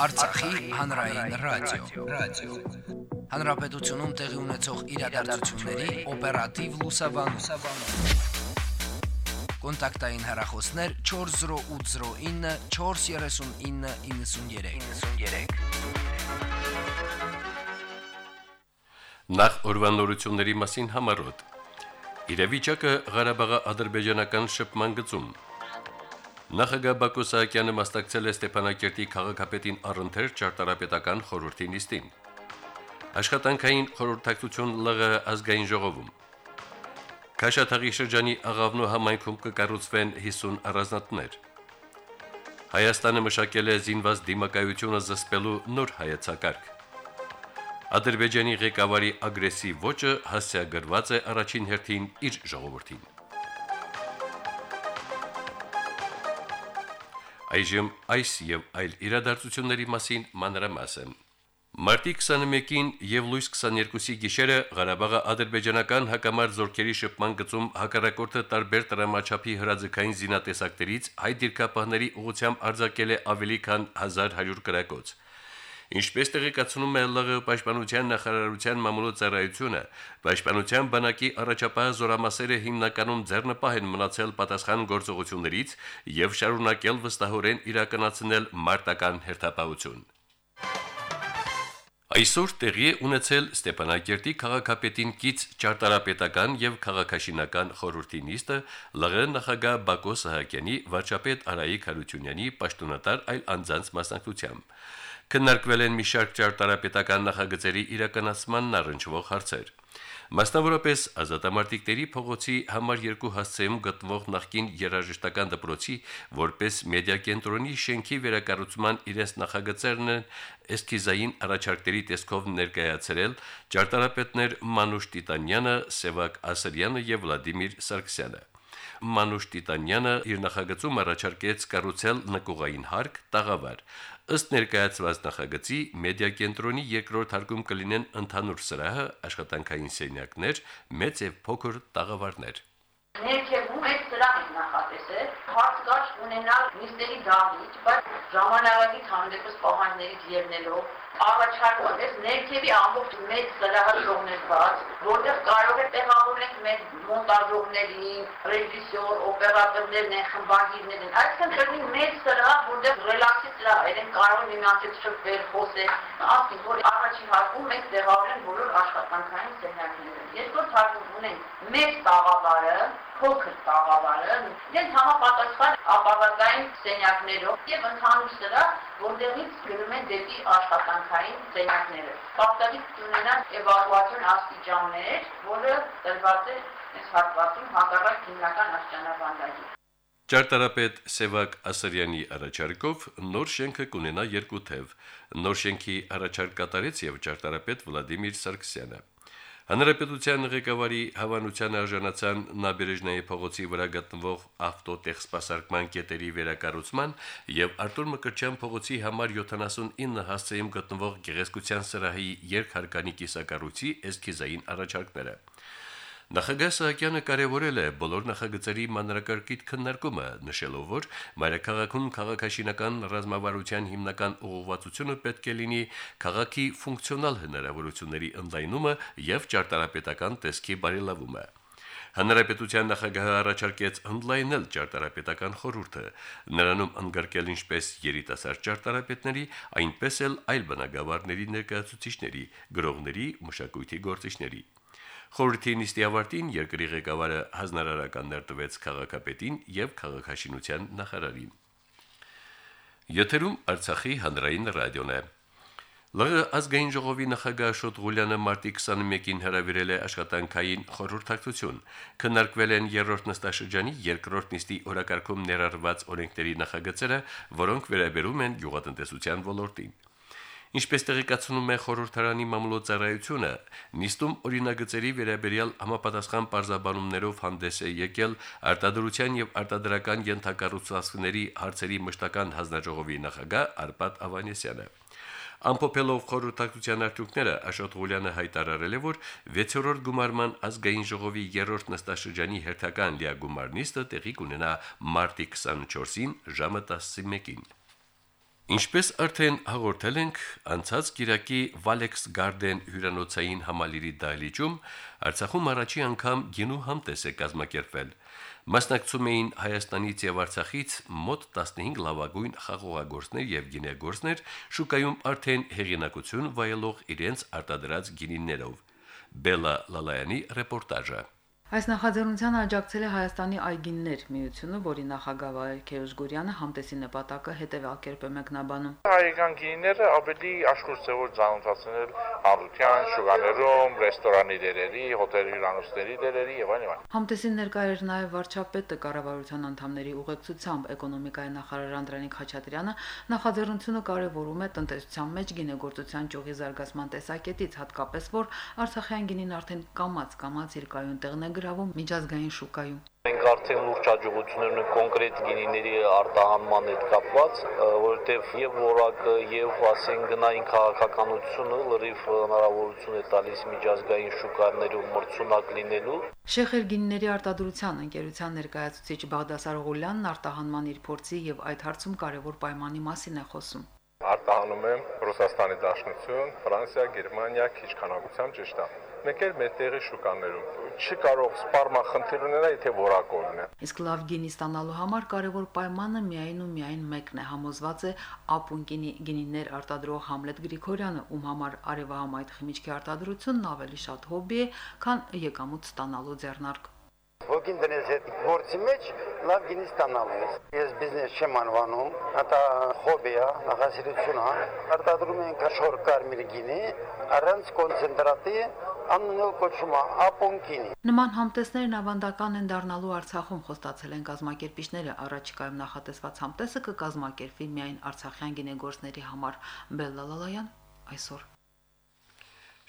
Արցախի հանրային ռադիո, ռադիո։ Հանրապետությունում տեղի ունեցող իրադարձությունների օպերատիվ լուսաբանում։ Կոնտակտային հեռախոսներ 40809 43993։ Նախ օրվանորությունների մասին համարոտ։ Իրավիճակը Ղարաբաղի ադրբեջանական շփման գծում Նախագահ Բակո Սահակյանը մասնակցել է Ստեփանակերտի քաղաքապետին առընթեր ճարտարապետական խորհրդի նիստին։ Աշխատանքային խորհրդակցություն ԼՂ ազգային ժողովում։ Քաշաթաղի շրջանի աղավնու համայնքում կկառուցվեն 50 առանձնատներ։ Հայաստանը մշակել է զինված դիմակայությունը զսպելու նոր հայեցակարգ։ Ադրբեջանի ղեկավարի ագրեսիվ ոճը հասցեագրված է առաջին հերթին իր ժողովրդին։ Այժմ այս եւ այլ իրադարձությունների մասին մանրամասն։ Մարտի 21-ին եւ լույս 22-ի գիշերը Ղարաբաղի ադրբեջանական հակամարտ զորքերի շփման գծում հակառակորդը տարբեր տրամաչափի հրաձգային զինատեսակներից հայ դիրքապահների ուղությամբ արձակել է ավելի քան 1100 կրակոց։ Ինչպես տեղեկացնում է ԼՂ պաշտպանության նախարարության մամուլոցարայությունը, պաշտպանության բանակի առաջապահ զորամասերը հիմնականում ձեռնպահ են մնացել պատասխան գործողություններից եւ շարունակել վստահորեն իրականացնել մարտական հերթապահություն։ Այսօր տեղի է ունեցել Ստեփանակերտի քաղաքապետին կից ճարտարապետական եւ քաղաքաշինական խորհրդի նիստը ԼՂ նախագահ Բակո Սահակյանի, վարչապետ Արայիկ Հարությունյանի, պաշտոնատար այլ անձանց մասնակցությամբ։ Քննարկվել են մի շարք ճարտարապետական նախագծերի իրականացմանն առնչվող հարցեր։ Մասնավորապես ազատամարտիկների փողոցի համար 2 հասցեում գտնվող նախկին երաժշտական դպրոցի որպես մեդիա կենտրոնի շենքի վերակառուցման իրենց նախագծերն են էսքիզային առաջարկների տեսքով ներկայացրել ճարտարապետներ Մանուշ Տիտանյանը, Սևակ Ասրյանը եւ Վլադիմիր Սարգսյանը։ Մանուշ Տիտանյանը իր նախագծում առաջարկեց կառուցել նկուղային հարկ տաղավար։ Ըստ ներկայացված նախագծի մեդիա կենտրոնի երկրորդ հարկում կլինեն ընդհանուր սրահը, աշխատանքային սենյակներ, մեծ եւ փոքր տաղավարներ։ Ներքևում այդ սրահ է նախատեսել, հարցկաչ ունենալ նիստերի դահլիճ, բայց ժամանակակից հանդեպս պահանջներից ելնելով առաջարկում է ներքևի ամբողջ մեծ սրահաշողներ բաց, որտեղ կարող է տեղավորել մեր մոնտաժողների, ռեժիսոր, օպերատորներն են, խմբագիրներն են։ Այսինքն կլինի մեծ սրահ, որտեղ ռելաքսի սրահ է, կարող միմյանցից շփվել, խոսել, ասենք, որ առաջին հարկում մենք տեղավորեն բոլոր աշխատանքային սենյակները։ Երկրորդ հարկում ունենք մեծ տաղավարը, փոքր տաղավարը, իրենց համապատասխան ապավատային սենյակներով եւ ընդհանուր սրահ, որտեղից գնում են դեպի աշխատանքային սենյակները։ Պարտադիր ունենան էվալուացիոն աստիճաններ, որը տրված է այս հատվածում հակառակ հիմնական աշճանաբանդակի։ Ճարտարապետ Սևակ Ասրյանի առաջարկով նոր շենքը կունենա երկու թև։ Նոր շենքի առաջարկ կատարեց եւ ճարտարապետ Վլադիմիր Սարգսյանը։ Հանրապետության ղեկավարի հավանության արժանացան նաբերեժնայի փողոցի վրա գտնվող ավտոտեխսպասարկման կետերի վերակառուցման եւ Արտուր Մկրտչյան փողոցի համար 79 հասցեում գտնվող գեղեցկության սրահի երկհարկանի կիսակառույցի էսքիզային առաջարկները։ Նախագահ Սահակյանը կարևորել է բոլոր նախագծերի մանրակարգիտ քննարկումը, նշելով, որ մայրաքաղաքում քաղաքաշինական ռազմավարության հիմնական ուղղվածությունը պետք է լինի քաղաքի ֆունկցիոնալ հնարավորությունների ընդլայնումը եւ ճարտարապետական տեսքի բարելավումը։ Հանրապետության նախագահը առաջարկեց ընդլայնել ճարտարապետական խորհուրդը, նրանում ընդգրկել ինչպես երիտասարդ ճարտարապետների, այնպես էլ այլ բնակավարների ներկայացուցիչների, գրողների, մշակույթի գործիչների։ Խորհրդի նիստի ավարտին երկրի ղեկավարը հանրարարականներ տվեց քաղաքապետին եւ քաղաքաշինության նախարարին։ Եթերում Արցախի հանրային ռադիոն է։ ԼՂ ազգային ժողովի նախագահ Աշոտ Ղուլյանը մարտի 21-ին հրավիրել է աշխատանքային խորհրդակցություն։ Քննարկվել են երրորդ նստաշրջանի երկրորդ նիստի օրակարգում ներառված օրենքների նախագծերը, որոնք վերաբերում են գյուղատնտեսության ոլորտին։ Ինչպես տեղեկացնում է խորհրդարանի մամուլոցարայությունը, նիստում օրինագծերի վերաբերյալ համապատասխան պարզաբանումներով հանդես է եկել արտադրության եւ արտադրական յենթակառուցվածքների հարցերի մշտական հանձնաժողովի նախագահ Արպատ Ավանեսյանը։ Ամփոփելով խորհրդակցության արդյունքները Աշոտ Ղուլյանը հայտարարել է, որ 6-րդ գումարման ազգային ժողովի 3-րդ նստաշրջանի հերթական լիագումար նիստը տեղի կունենա մարտի 24-ին ժամը 11-ին։ Ինչպես արդեն հաղորդել ենք, անցած Կիրակի Valex Garden հյուրանոցային համալիրի դահլիճում Արցախում առաջի անգամ գինու համտես է կազմակերպվել։ Մասնակցում էին Հայաստանից եւ Արցախից մոտ 15 լավագույն խաղողագործներ եւ գինեգործներ, շուկայում արդեն հեղինակություն վայելող իրենց արտադրած գինիներով։ Բելա Լալայանի ռեպորտաժը։ Այս նախաձեռնությանը աջակցել է Հայաստանի այգիններ միությունը, որի նախագահ Վահեր Քերուժգորյանը համտեսի նպատակը հետևյալ կերպ է մեկնաբանում։ Հայկական գինիները ավելի աշխուժ ծանոթացնել հանրության, շուկաներում, ռեստորանի դերերի, հոթելի հյուրանոցների դերերի եւ այլն։ Համտեսին ներկա էր նաև վարչապետը կառավարության անդամների ուղեկցությամբ էկոնոմիկայի նախարար Անդրանիկ Խաչատրյանը նախաձեռնությունը կարևորում է տնտեսության մեջ գինեգործության ճյուղի զարգացման տեսակետից, հատկապես որ Արցախյան գինին արդեն կամած կամած իր կայուն տեղն է գրավում միջազգային շուկայում։ Մենք արդեն լուրջ հաջողություններ ունենք կոնկրետ գինիների արտահանման հետ կապված, որովհետև եւ որակը եւ ասեն գնային քաղաքականությունը լրիվ հնարավորություն է տալիս միջազգային շուկաներում մրցունակ լինելու։ Շեխեր գինիների արտադրության ընկերության ներկայացուցիչ Բաղդասար Ղուլյանն արտահանման իր փորձի եւ այդ հարցում կարևոր պայմանի մասին է խոսում արտահանում եմ Ռուսաստանի Դաշնություն, Ֆրանսիա, Գերմանիա, քիչ քանակությամբ ճիշտ է մեկ էլ մեր տեղի շուկաներում։ Չի կարող սպարմա խնդիր ունենա, եթե որակորն է։ Իսկ լավ գինի ստանալու համար կարևոր պայմանը միայն ու միայն մեկն է, համոզված է ապունկինի գինիներ արտադրող Համլետ Գրիգորյանը, ում համար արևահամայտ խմիչքի արտադրությունն ավելի շատ հոբբի է, քան եկամուտ ստանալու ձեռնարկ։ Հոգին դնես այդ գործի մեջ լավ գինի ստանալու ես։ Ես բիզնես չեմ անվանում, դա հոբի է, նախասիրություն է։ Արտադրում ենք աշխոր կարմիր գինի, առանց կոնցենտրատի, անունով կոչվում է ապոնկինի։ Նման համտեսներն ավանդական են դառնալու Արցախում խոստացել են կազմակերպիչները։ Առաջիկայում նախատեսված համտեսը կկազմակերպվի միայն արցախյան գինեգործների համար։ Բելլալալայան այսօր։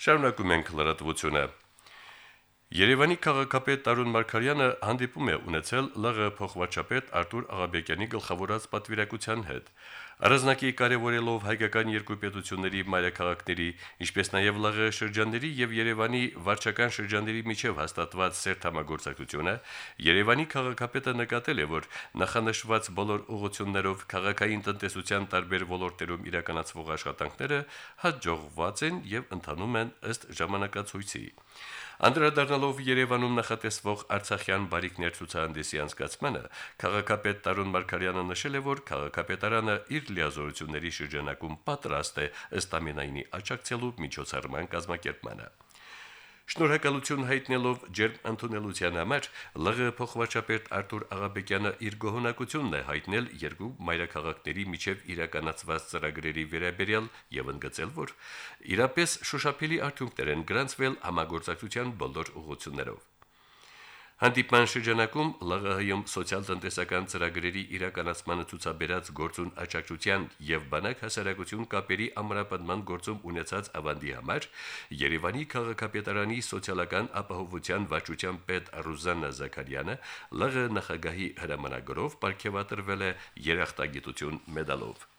Շարունակում ենք լրատվությունը։ Երևանի քաղաքապետ Տարուն Մարկարյանը հանդիպում է ունեցել ԼՂ փոխվարչապետ Արտուր Աղաբեկյանի գլխավորած պատվիրակության հետ։ Առանձնակի կարևորելով հայկական երկու պետությունների մայրաքաղաքների, ինչպես նաև ԼՂ շրջանների եւ Երևանի վարչական շրջանների միջև հաստատված սերտ համագործակցությունը, Երևանի քաղաքապետը նկատել է, որ նախանշված բոլոր ուղղություններով քաղաքային տնտեսության տարբեր ոլորտերում իրականացվող աշխատանքները հաջողված են եւ ընթանում են ըստ ժամանակացույցի։ Անդրադառնալով Երևանում նախատեսվող Արցախյան բարիկներ ցուցահանդեսի անցկացմանը, քաղաքապետ Տարուն Մարկարյանը նշել է, որ քաղաքապետարանը իր լիազորությունների շրջանակում պատրաստ է ըստ ամենայնի աջակցելու միջոցառման կազմակերպմանը։ Շնորհակալություն հայտնելով ջերմ ընդունելության համար ԼՂ փոխվարչապետ Արտուր Աղաբեկյանը իր գոհունակությունն է հայտնել երկու մայրաքաղաքների միջև իրականացված ծրագրերի վերաբերյալ եւ ընդգծել, որ իրապես շոշափելի արդյունքներ են գրանցվել համագործակցության բոլոր ուղղություններով։ Հանդիպման շրջանակում ԼՂՀ-ում սոցիալ-տնտեսական ծրագրերի իրականացմանը ցուցաբերած գործուն աջակցության եւ բանակ հասարակություն կապերի ամրապնդման գործում ունեցած ավանդի համար Երևանի քաղաքապետարանի սոցիալական ապահովության վարչության պետ Ռուզաննա Զաքարյանը ԼՂՀ նախագահի հրամանագրով ապարգևատրվել է երախտագիտություն մեդալով։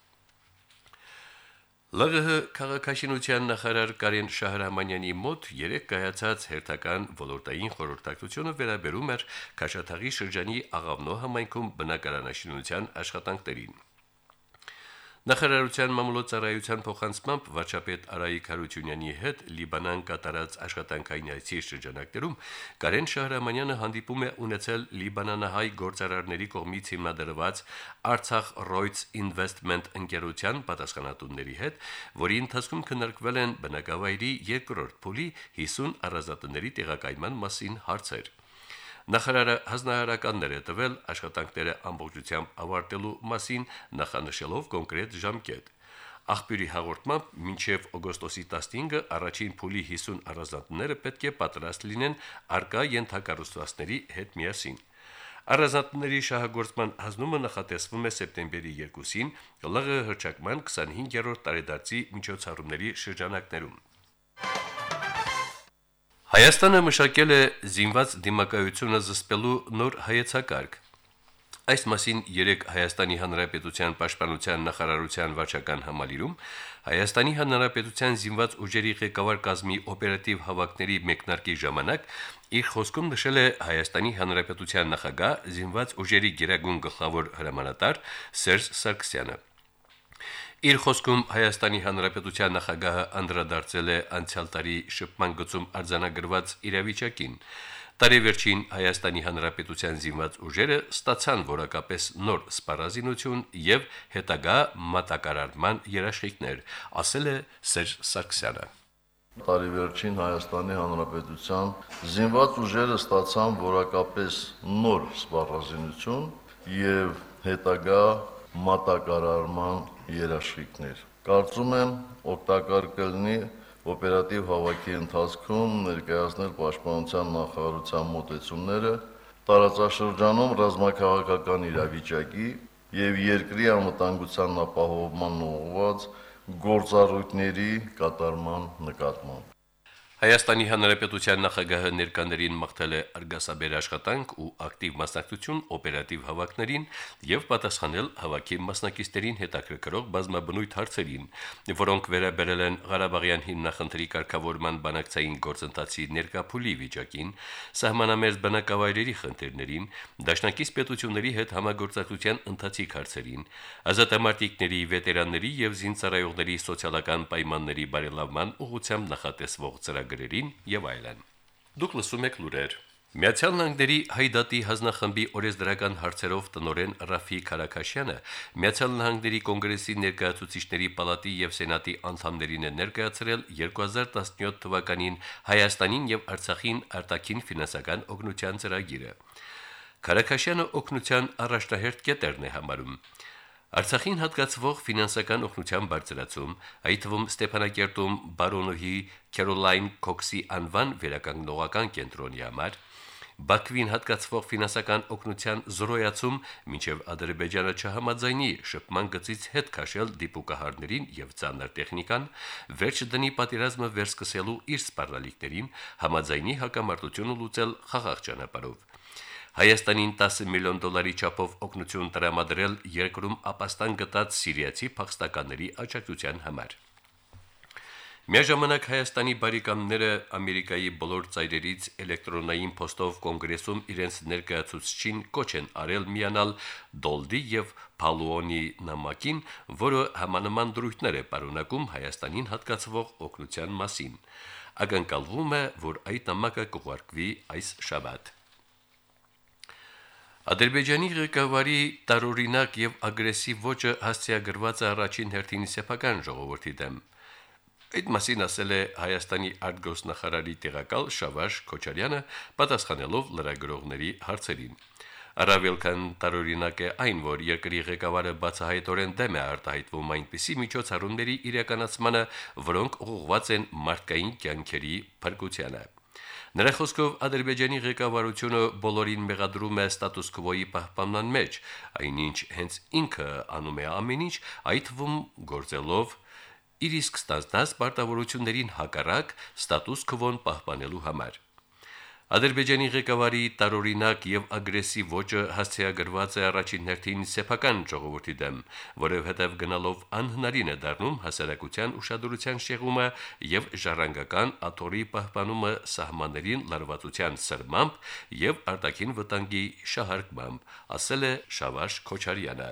ԼՂՀ քաղաքաշինության նախարար Կարեն Շահրամանյանի մոտ երեք կայացած հերթական ոլորտային խորհրդակցությունը վերաբերում էր Քաշաթաղի շրջանի Աղավնո համայնքում բնակարանաշինության աշխատանքներին։ Նախարարության մամուլոցարայության փոխանցմամբ վարչապետ Արայիկ Հարությունյանի հետ Լիբանան կատարած աշխատանքային այցի շրջանակներում Կարեն Շահրամանյանը հանդիպում է ունեցել Լիբանանահայ գործարարների կողմից հիմնադրված Artsakh Royce Investment ընկերության պատասխանատուների հետ, որի ընթացքում քննարկվել են բնակավայրի երկրորդ փուլի 50 առանձնատների տեղակայման մասին հարցեր։ Նախարարը հանրահարականներ է տվել աշխատանքները ամբողջությամբ ավարտելու մասին, նախանշելով կոնկրետ ժամկետ։ Աղբյուրի հաղորդմամբ մինչև օգոստոսի 15-ը առաջին փուլի 50 առանձնատները պետք է պատրաստ լինեն արկա ենթակառուցվածքների հետ միասին։ Առանձնատների շահագործման հանձնումը նախատեսվում է սեպտեմբերի 2-ին ԼՂ հրճակման 25-րդ տարեդարձի միջոցառումների շրջանակներում։ Հայաստանը մշակել է զինված դիմակայությունը զսպելու նոր հայեցակարգ։ Այս մասին 3 Հայաստանի Հանրապետության Պաշտպանության նախարարության վարչական համալիրում Հայաստանի Հանրապետության զինված ուժերի ղեկավար կազմի օպերատիվ հավաքների մեկնարկի ժամանակ իր խոսքում նշել է Հայաստանի Հանրապետության նախագահ զինված ուժերի գերագույն գլխավոր հրամանատար Սերժ Սարգսյանը։ Իր խոսքում Հայաստանի Հանրապետության նախագահը անդրադարձել է անցյալ տարի շփման գծում արձանագրված իրավիճակին։ Տարեվերջին Հայաստանի Հանրապետության զինված ուժերը ստացան որակապես նոր սպառազինություն եւ հետագա մատակարարման երաշխիքներ, ասել է Սերժ Սարգսյանը։ Տարեվերջին Հայաստանի Հանրապետության զինված ուժերը ստացան որակապես նոր սպառազինություն եւ հետագա մատակարարման երաշխիքներ։ Կարծում եմ, օգտակար կլինի օպերատիվ հավաքի ընթացքում ներկայացնել Պաշտպանության նախարարության մոտեցումները տարածաշրջանում ռազմաքաղաքական իրավիճակի եւ երկրի անվտանգության ապահովման ուղղված գործառույթների կատարման նկատմամբ։ Հայաստանի Հանրապետության նախագահը ներկաներին մաղթել է արգասաբեր աշխատանք ու ակտիվ մասնակցություն օպերատիվ հավաքներին եւ պատասխանել հավաքի մասնակիցներին հետաքրքրող բազմաբնույթ հարցերին, որոնք վերաբերել են Ղարաբաղյան հիմնախնդրի կարգավորման բանակցային գործընթացի ներկապուլի վիճակին, սահմանամերձ բնակավայրերի խնդիրներին, դաշնակից պետությունների հետ համագործակցության ընթացիկ հարցերին, ազատամարտիկների, վետերանների եւ զինծառայողների սոցիալական պայմանների բարելավման ուղղությամբ նախատեսվող ծրագրեր ծրագրերին եւ այլն։ Դուք լսում եք լուրեր։ Միացյալ Նահանգների Հայդատի հանձնախմբի օրեսդրական հարցերով տնորեն Ռաֆի Քարակաշյանը Միացյալ Նահանգների կոնգրեսի ներկայացուցիչների պալատի եւ սենատի անդամներին է ներկայացրել 2017 թվականին Հայաստանին եւ Արցախին արտաքին ֆինանսական օգնության ծրագիրը։ Քարակաշյանը օգնության առաջնահերթ կետերն է համարում։ Արցախին հատկացվող ֆինանսական օգնության բարձրացում, այդ թվում Ստեփանակերտում բարոնոհի Քերոլայն Քոքսի անվան վերականգնողական կենտրոնի համար, Բաքվին հատկացվող ֆինանսական օգնության զրոյացում մինչև Ադրբեջանը չհամաձայնի շփման գծից հետ քաշել դիպուկահարներին եւ ցաներ տեխնիկան, վերջ դնի պատերազմը վերսկսելու իր սպառնալիքներին համաձայնի հակամարտությունը լուծել խաղաղ ճանապարհով։ Հայաստանին 10 միլիոն դոլարի չափով օգնություն տրամադրել երկրում ապաստան գտած սիրիացի փախստականների աջակցության համար։ Միաժամանակ Հայաստանի բարիկամները Ամերիկայի բոլոր ծայրերից էլեկտրոնային փոստով կոնգրեսում իրենց ներկայացուցչին կոչ են արել միանալ Դոլդի եւ Փալուոնի նամակին, որը համանման դրույթներ է պարունակում Հայաստանին հատկացվող օգնության մասին։ Ակնկալվում է, որ այդ նամակը կուղարկվի այս շաբաթ։ Ադրբեջանի ղեկավարի տարօրինակ եւ ագրեսիվ ոճը հասցեագրված է առաջին հերթին սեփական ժողովրդի դեմ։ Այդ մասին ասել է Հայաստանի արտգոսնախարարի տեղակալ Շավարժ Քոչարյանը, պատասխանելով լրագրողների հարցերին։ Արավել քան տարօրինակ է այն, որ երկրի ղեկավարը բացահայտորեն դեմ է արտահայտվում այնպիսի միջոցառումների իրականացմանը, որոնք ուղղված են մարդկային կյանքերի փրկությանը։ Նրա խոսքով Ադրբեջանի ղեկավարությունը բոլորին մեղադրում է ստատուս քվոյի պահպանման մեջ, այնինչ հենց ինքը անում է ամեն ինչ, այդ թվում գործելով իր իսկ ստացած պարտավորություններին հակառակ ստատուս քվոն պահպանելու համար։ Ադրբեջանի ղեկավարի տարօրինակ եւ ագրեսիվ ոճը հասցեագրված է առաջին հերթին սեփական ժողովրդի դեմ, որովհետեւ գնալով անհնարին է դառնում հասարակության ուշադրության շեղումը եւ ժառանգական աթորի պահպանումը սահմաններին լարվածության սրմամբ եւ արտաքին վտանգի շահարկմամբ, ասել է Շավարժ Քոչարյանը։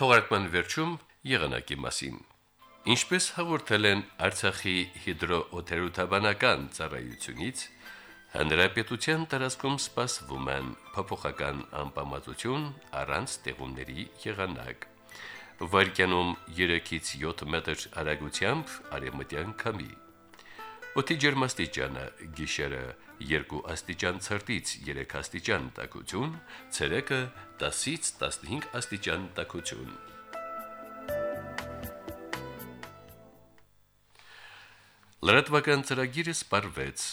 Թողարկման վերջում եղանակի մասին. Ինչպես հաղորդել են Արցախի հիդրոօթերոթաբանական ծառայությունից, Հանրապետության տարածքում սպասվում են փոփոխական անպամատություն առանց տեղումների եղանակ։ Վարկյանում 3-ից 7 մետր արագությամբ արևմտյան քամի։ Օդի ջերմաստիճանը՝ գիշերը 2 աստիճան ցրտից 3 աստիճան տաքություն, ցերեկը 10-ից 15 աստիճան տաքություն։ Լրատվական ծրագիրը սպարվեց։